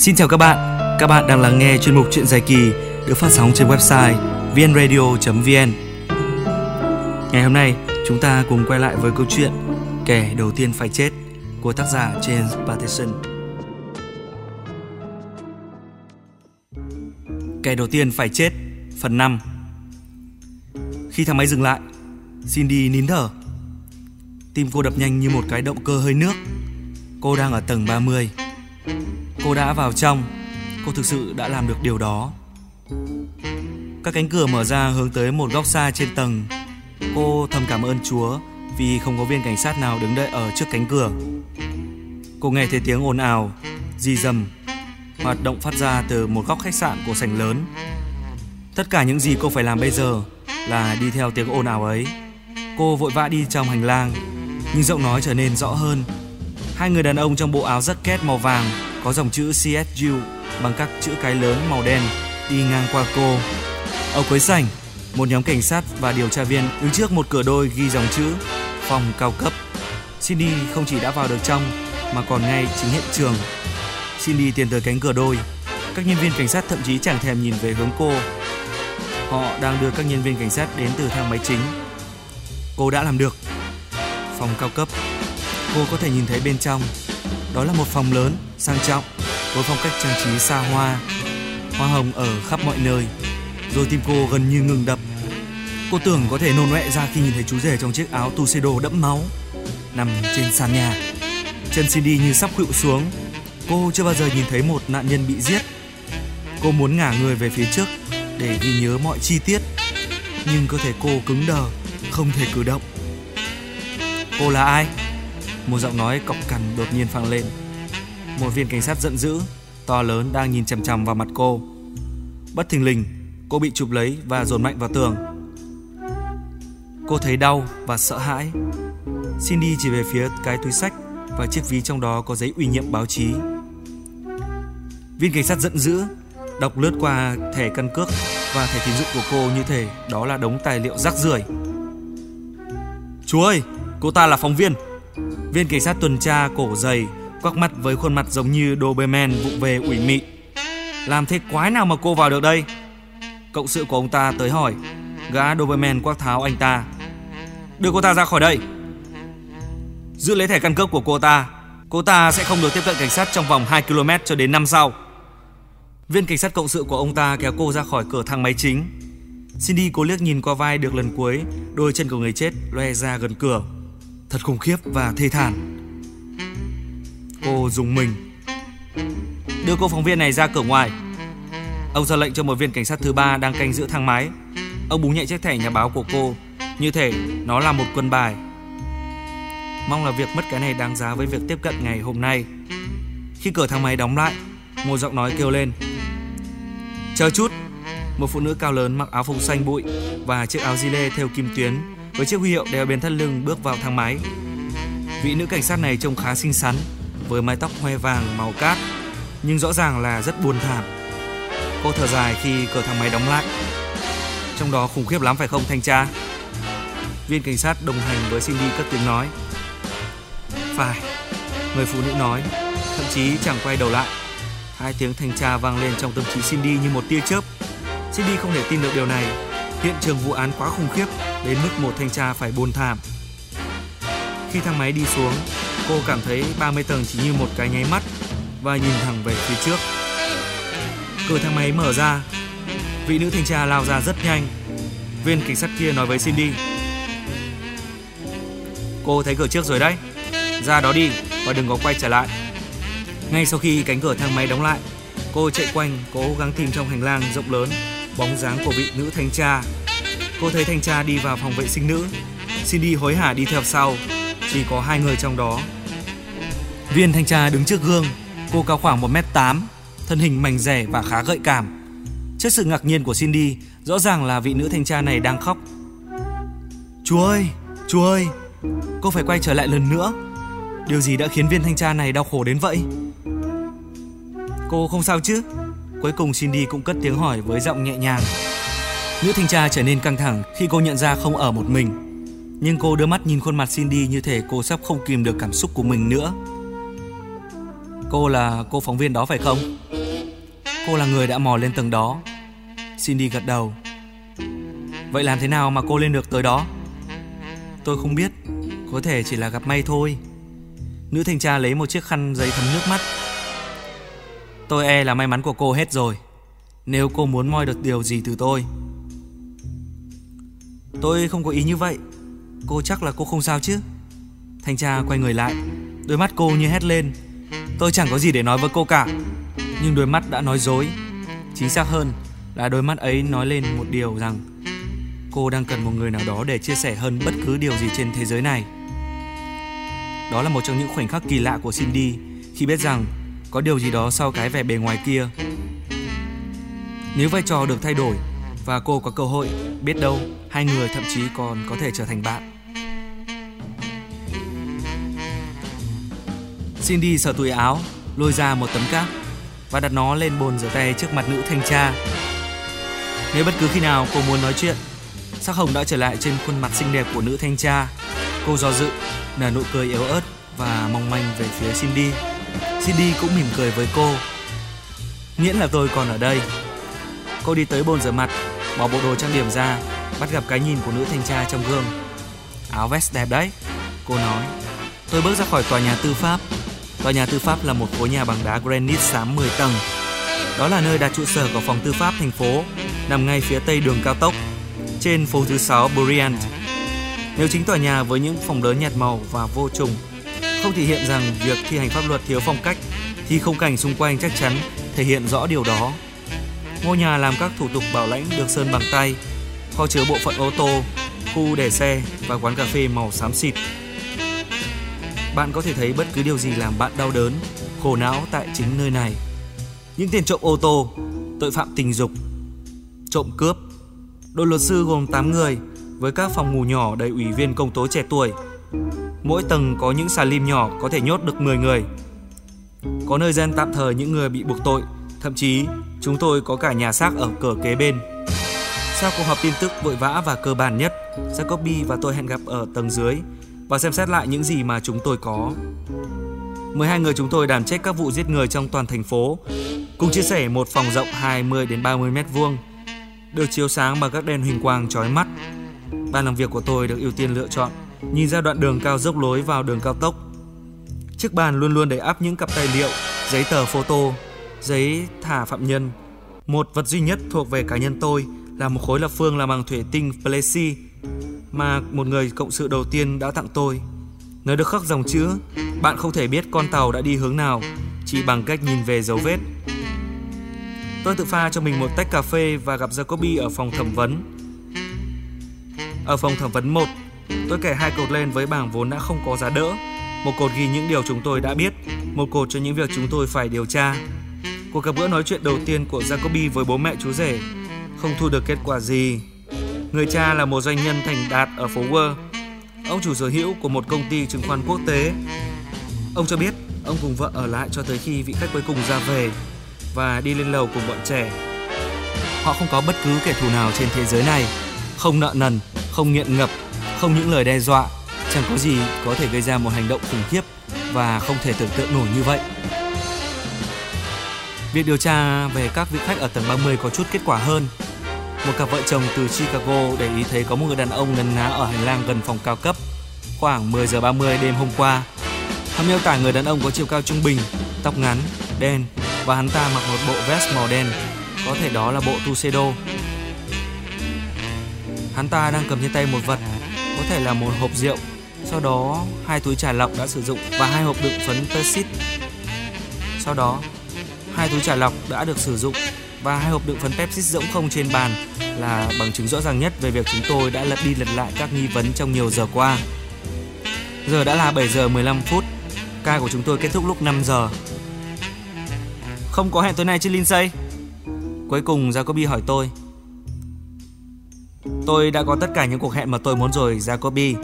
Xin chào các bạn, các bạn đang lắng nghe chuyên mục chuyện dài kỳ được phát sóng trên website vnradio.vn. Ngày hôm nay, chúng ta cùng quay lại với câu chuyện Kẻ đầu tiên phải chết của tác giả James Patterson. Kẻ đầu tiên phải chết, phần 5 Khi thang máy dừng lại, Cindy nín thở. Tim cô đập nhanh như một cái động cơ hơi nước. Cô đang ở tầng 30. Cô đã vào trong, cô thực sự đã làm được điều đó. Các cánh cửa mở ra hướng tới một góc xa trên tầng. Cô thầm cảm ơn Chúa vì không có viên cảnh sát nào đứng đợi ở trước cánh cửa. Cô nghe thấy tiếng ồn ào, di dầm, hoạt động phát ra từ một góc khách sạn của sảnh lớn. Tất cả những gì cô phải làm bây giờ là đi theo tiếng ồn ào ấy. Cô vội vã đi trong hành lang, nhưng giọng nói trở nên rõ hơn. Hai người đàn ông trong bộ áo jacket màu vàng có dòng chữ CSU bằng các chữ cái lớn màu đen đi ngang qua cô. Ở cuối sảnh, một nhóm cảnh sát và điều tra viên đứng trước một cửa đôi ghi dòng chữ phòng cao cấp. Cindy không chỉ đã vào được trong mà còn ngay chính hiện trường. Cindy tiến tới cánh cửa đôi. Các nhân viên cảnh sát thậm chí chẳng thèm nhìn về hướng cô. Họ đang đưa các nhân viên cảnh sát đến từ thang máy chính. Cô đã làm được. Phòng cao cấp. Cô có thể nhìn thấy bên trong. Đó là một phòng lớn, sang trọng, với phong cách trang trí xa hoa. Hoa hồng ở khắp mọi nơi. Rồi tim cô gần như ngừng đập. Cô tưởng có thể nôn ọe ra khi nhìn thấy chú rể trong chiếc áo tuxedo đẫm máu nằm trên sàn nhà. Chân Cindy như sắp khuỵu xuống. Cô chưa bao giờ nhìn thấy một nạn nhân bị giết. Cô muốn ngả người về phía trước để ghi nhớ mọi chi tiết, nhưng cơ thể cô cứng đờ, không thể cử động. Cô là ai? Một giọng nói cọc cằn đột nhiên vang lên. Một viên cảnh sát giận dữ, to lớn đang nhìn chằm chằm vào mặt cô. Bất thình lình, cô bị chụp lấy và dồn mạnh vào tường. Cô thấy đau và sợ hãi. Cindy chỉ về phía cái túi sách và chiếc ví trong đó có giấy ủy nhiệm báo chí. Viên cảnh sát giận dữ, đọc lướt qua thẻ căn cước và thẻ tín dụng của cô như thể đó là đống tài liệu rác rưởi. Chú ơi, cô ta là phóng viên. Viên cảnh sát tuần tra cổ dày, quắc mắt với khuôn mặt giống như Doberman vụ về ủy mị. Làm thế quái nào mà cô vào được đây? Cộng sự của ông ta tới hỏi. Gã Doberman quắc tháo anh ta. Đưa cô ta ra khỏi đây. Giữ lấy thẻ căn cước của cô ta. Cô ta sẽ không được tiếp cận cảnh sát trong vòng 2 km cho đến năm sau. Viên cảnh sát cộng sự của ông ta kéo cô ra khỏi cửa thang máy chính. Cindy cố liếc nhìn qua vai được lần cuối, đôi chân của người chết loe ra gần cửa. Thật khủng khiếp và thê thảm. Cô dùng mình. Đưa cô phóng viên này ra cửa ngoài. Ông ra lệnh cho một viên cảnh sát thứ ba đang canh giữ thang máy. Ông búng nhẹ chiếc thẻ nhà báo của cô, như thể nó là một quân bài. Mong là việc mất cái này đáng giá với việc tiếp cận ngày hôm nay. Khi cửa thang máy đóng lại, một giọng nói kêu lên. Chờ chút. Một phụ nữ cao lớn mặc áo phông xanh bụi và chiếc áo gilet theo kim tuyến với chiếc huy hiệu đeo bên thắt lưng bước vào thang máy. Vị nữ cảnh sát này trông khá xinh xắn với mái tóc hoe vàng màu cát nhưng rõ ràng là rất buồn thảm. Cô thở dài khi cửa thang máy đóng lại. Trong đó khủng khiếp lắm phải không thanh tra? Viên cảnh sát đồng hành với Cindy cất tiếng nói. Phải, người phụ nữ nói, thậm chí chẳng quay đầu lại. Hai tiếng thanh tra vang lên trong tâm trí Cindy như một tia chớp. Cindy không thể tin được điều này. Hiện trường vụ án quá khủng khiếp đến mức một thanh tra phải buồn thảm. Khi thang máy đi xuống, cô cảm thấy 30 tầng chỉ như một cái nháy mắt và nhìn thẳng về phía trước. Cửa thang máy mở ra, vị nữ thanh tra lao ra rất nhanh. Viên cảnh sát kia nói với Cindy. Cô thấy cửa trước rồi đấy, ra đó đi và đừng có quay trở lại. Ngay sau khi cánh cửa thang máy đóng lại, cô chạy quanh cố gắng tìm trong hành lang rộng lớn bóng dáng của vị nữ thanh tra. Cô thấy thanh tra đi vào phòng vệ sinh nữ, Cindy hối hả đi theo sau, chỉ có hai người trong đó. Viên thanh tra đứng trước gương, cô cao khoảng 1m8, thân hình mảnh rẻ và khá gợi cảm. Trước sự ngạc nhiên của Cindy, rõ ràng là vị nữ thanh tra này đang khóc. Chú ơi, chú ơi, cô phải quay trở lại lần nữa. Điều gì đã khiến viên thanh tra này đau khổ đến vậy? Cô không sao chứ? Cuối cùng Cindy cũng cất tiếng hỏi với giọng nhẹ nhàng. Nữ thanh tra trở nên căng thẳng khi cô nhận ra không ở một mình. Nhưng cô đưa mắt nhìn khuôn mặt Cindy như thể cô sắp không kìm được cảm xúc của mình nữa. Cô là cô phóng viên đó phải không? Cô là người đã mò lên tầng đó. Cindy gật đầu. Vậy làm thế nào mà cô lên được tới đó? Tôi không biết, có thể chỉ là gặp may thôi. Nữ thanh tra lấy một chiếc khăn giấy thấm nước mắt. Tôi e là may mắn của cô hết rồi. Nếu cô muốn moi được điều gì từ tôi. Tôi không có ý như vậy. Cô chắc là cô không sao chứ? Thanh tra quay người lại, đôi mắt cô như hét lên. Tôi chẳng có gì để nói với cô cả. Nhưng đôi mắt đã nói dối. Chính xác hơn là đôi mắt ấy nói lên một điều rằng cô đang cần một người nào đó để chia sẻ hơn bất cứ điều gì trên thế giới này. Đó là một trong những khoảnh khắc kỳ lạ của Cindy khi biết rằng có điều gì đó sau cái vẻ bề ngoài kia. Nếu vai trò được thay đổi và cô có cơ hội, biết đâu hai người thậm chí còn có thể trở thành bạn. Cindy sờ túi áo, lôi ra một tấm cáp và đặt nó lên bồn rửa tay trước mặt nữ thanh tra. Nếu bất cứ khi nào cô muốn nói chuyện, sắc hồng đã trở lại trên khuôn mặt xinh đẹp của nữ thanh tra. Cô do dự, nở nụ cười yếu ớt và mong manh về phía Cindy. Cindy cũng mỉm cười với cô. Miễn là tôi còn ở đây. Cô đi tới bồn rửa mặt, bỏ bộ đồ trang điểm ra, bắt gặp cái nhìn của nữ thanh tra trong gương. Áo vest đẹp đấy, cô nói. Tôi bước ra khỏi tòa nhà tư pháp. Tòa nhà tư pháp là một khối nhà bằng đá granite xám 10 tầng. Đó là nơi đặt trụ sở của phòng tư pháp thành phố, nằm ngay phía tây đường cao tốc, trên phố thứ 6 Bryant. Nếu chính tòa nhà với những phòng lớn nhạt màu và vô trùng không thể hiện rằng việc thi hành pháp luật thiếu phong cách thì không cảnh xung quanh chắc chắn thể hiện rõ điều đó. Ngôi nhà làm các thủ tục bảo lãnh được sơn bằng tay, kho chứa bộ phận ô tô, khu để xe và quán cà phê màu xám xịt. Bạn có thể thấy bất cứ điều gì làm bạn đau đớn, khổ não tại chính nơi này. Những tiền trộm ô tô, tội phạm tình dục, trộm cướp. Đội luật sư gồm 8 người với các phòng ngủ nhỏ đầy ủy viên công tố trẻ tuổi. Mỗi tầng có những xà lim nhỏ có thể nhốt được 10 người. Có nơi gian tạm thời những người bị buộc tội, thậm chí chúng tôi có cả nhà xác ở cửa kế bên. Sau cuộc họp tin tức vội vã và cơ bản nhất, Jacoby và tôi hẹn gặp ở tầng dưới và xem xét lại những gì mà chúng tôi có. 12 người chúng tôi đảm trách các vụ giết người trong toàn thành phố, cùng chia sẻ một phòng rộng 20 đến 30 mét vuông, được chiếu sáng bằng các đèn huỳnh quang chói mắt. Ban làm việc của tôi được ưu tiên lựa chọn, nhìn ra đoạn đường cao dốc lối vào đường cao tốc. Chiếc bàn luôn luôn đầy áp những cặp tài liệu, giấy tờ photo, giấy thả phạm nhân. Một vật duy nhất thuộc về cá nhân tôi là một khối lập phương làm bằng thủy tinh Plessy mà một người cộng sự đầu tiên đã tặng tôi. Nó được khắc dòng chữ, Bạn không thể biết con tàu đã đi hướng nào, Chỉ bằng cách nhìn về dấu vết Tôi tự pha cho mình một tách cà phê Và gặp Jacoby ở phòng thẩm vấn Ở phòng thẩm vấn 1 Tôi kẻ hai cột lên với bảng vốn đã không có giá đỡ Một cột ghi những điều chúng tôi đã biết, Một cột cho những việc chúng tôi phải điều tra Cuộc gặp gỡ nói chuyện đầu tiên của Jacoby với bố mẹ chú rể Không thu được kết quả gì Người cha là một doanh nhân thành đạt ở phố Wall Ông chủ sở hữu của một công ty chứng khoán quốc tế. Ông cho biết ông cùng vợ ở lại cho tới khi vị khách cuối cùng ra về và đi lên lầu cùng bọn trẻ. Họ không có bất cứ kẻ thù nào trên thế giới này, không nợ nần, không nghiện ngập, không những lời đe dọa, chẳng có gì có thể gây ra một hành động khủng khiếp và không thể tưởng tượng nổi như vậy. Việc điều tra về các vị khách ở tầng 30 có chút kết quả hơn một cặp vợ chồng từ Chicago để ý thấy có một người đàn ông ngần ná ở hành lang gần phòng cao cấp khoảng 10 giờ 30 đêm hôm qua. Hắn miêu tả người đàn ông có chiều cao trung bình, tóc ngắn, đen và hắn ta mặc một bộ vest màu đen, có thể đó là bộ tuxedo. Hắn ta đang cầm trên tay một vật, có thể là một hộp rượu. Sau đó, hai túi trà lọc đã sử dụng và hai hộp đựng phấn Persit. Sau đó, hai túi trà lọc đã được sử dụng và hai hộp đựng phấn Pepsi rỗng không trên bàn là bằng chứng rõ ràng nhất về việc chúng tôi đã lật đi lật lại các nghi vấn trong nhiều giờ qua. Giờ đã là 7 giờ 15 phút. Ca của chúng tôi kết thúc lúc 5 giờ. Không có hẹn tối nay chứ Lindsay? Cuối cùng Jacoby hỏi tôi. Tôi đã có tất cả những cuộc hẹn mà tôi muốn rồi, Jacoby.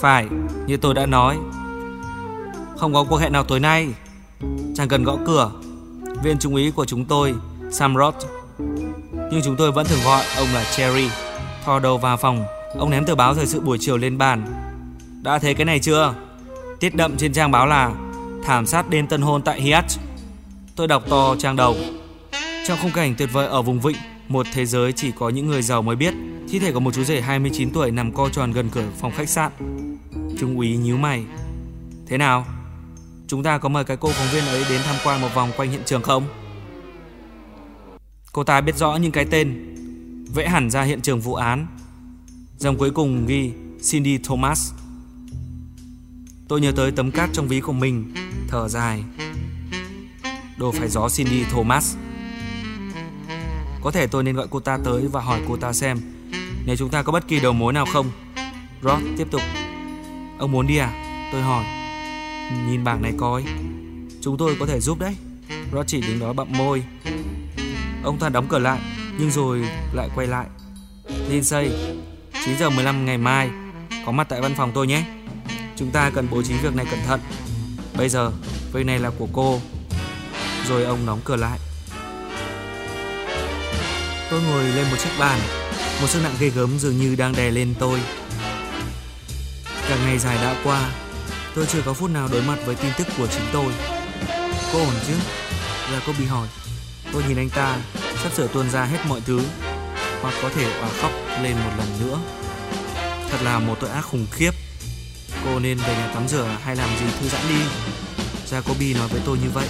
Phải, như tôi đã nói. Không có cuộc hẹn nào tối nay. Chẳng cần gõ cửa. Viên trung úy của chúng tôi Sam Roth. Nhưng chúng tôi vẫn thường gọi ông là Cherry. Thò đầu vào phòng, ông ném tờ báo thời sự buổi chiều lên bàn. Đã thấy cái này chưa? Tiết đậm trên trang báo là Thảm sát đêm tân hôn tại Hiat Tôi đọc to trang đầu Trong khung cảnh tuyệt vời ở vùng vịnh Một thế giới chỉ có những người giàu mới biết Thi thể của một chú rể 29 tuổi nằm co tròn gần cửa phòng khách sạn Trung úy nhíu mày Thế nào? Chúng ta có mời cái cô phóng viên ấy đến tham quan một vòng quanh hiện trường không? Cô ta biết rõ những cái tên, Vẽ hẳn ra hiện trường vụ án. Dòng cuối cùng ghi Cindy Thomas. Tôi nhớ tới tấm cát trong ví của mình, Thở dài. Đồ phải gió Cindy Thomas. Có thể tôi nên gọi cô ta tới và hỏi cô ta xem Nếu chúng ta có bất kỳ đầu mối nào không? Rod, tiếp tục. Ông muốn đi à? Tôi hỏi. Nhìn bảng này coi. Chúng tôi có thể giúp đấy. Rochi chỉ đứng đó bậm môi. Ông ta đóng cửa lại, Nhưng rồi lại quay lại. Lindsay 9 giờ 15 ngày mai. Có mặt tại văn phòng tôi nhé. Chúng ta cần bố trí việc này cẩn thận. Bây giờ, Việc này là của cô. Rồi ông đóng cửa lại. Tôi ngồi lên một chiếc bàn. Một sức nặng ghê gớm dường như đang đè lên tôi. Cả ngày dài đã qua. Tôi chưa có phút nào đối mặt với tin tức của chính tôi. Cô ổn chứ? Là cô bị hỏi. Tôi nhìn anh ta Sắp sửa tuôn ra hết mọi thứ Hoặc có thể òa khóc lên một lần nữa. Thật là một tội ác khủng khiếp. Cô nên về nhà tắm rửa hay làm gì thư giãn đi. Dạ, Jacobi nói với tôi như vậy.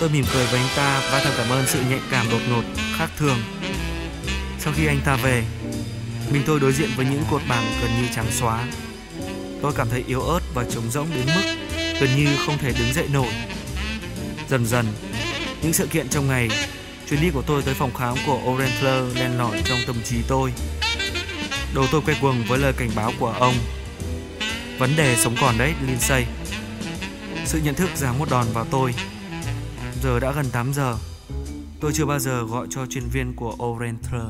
Tôi mỉm cười với anh ta và thầm cảm ơn sự nhạy cảm đột ngột, khác thường. Sau khi anh ta về Mình tôi đối diện với những cột bảng gần như trắng xóa. Tôi cảm thấy yếu ớt và trống rỗng đến mức gần như không thể đứng dậy nổi. Dần dần, những sự kiện trong ngày Chuyến đi của tôi tới phòng khám của Orentler len lỏi trong tâm trí tôi. Đầu tôi quay cuồng với lời cảnh báo của ông. Vấn đề sống còn đấy, Lindsay. Sự nhận thức giáng một đòn vào tôi. Giờ đã gần 8 giờ. Tôi chưa bao giờ gọi cho chuyên viên của Orentler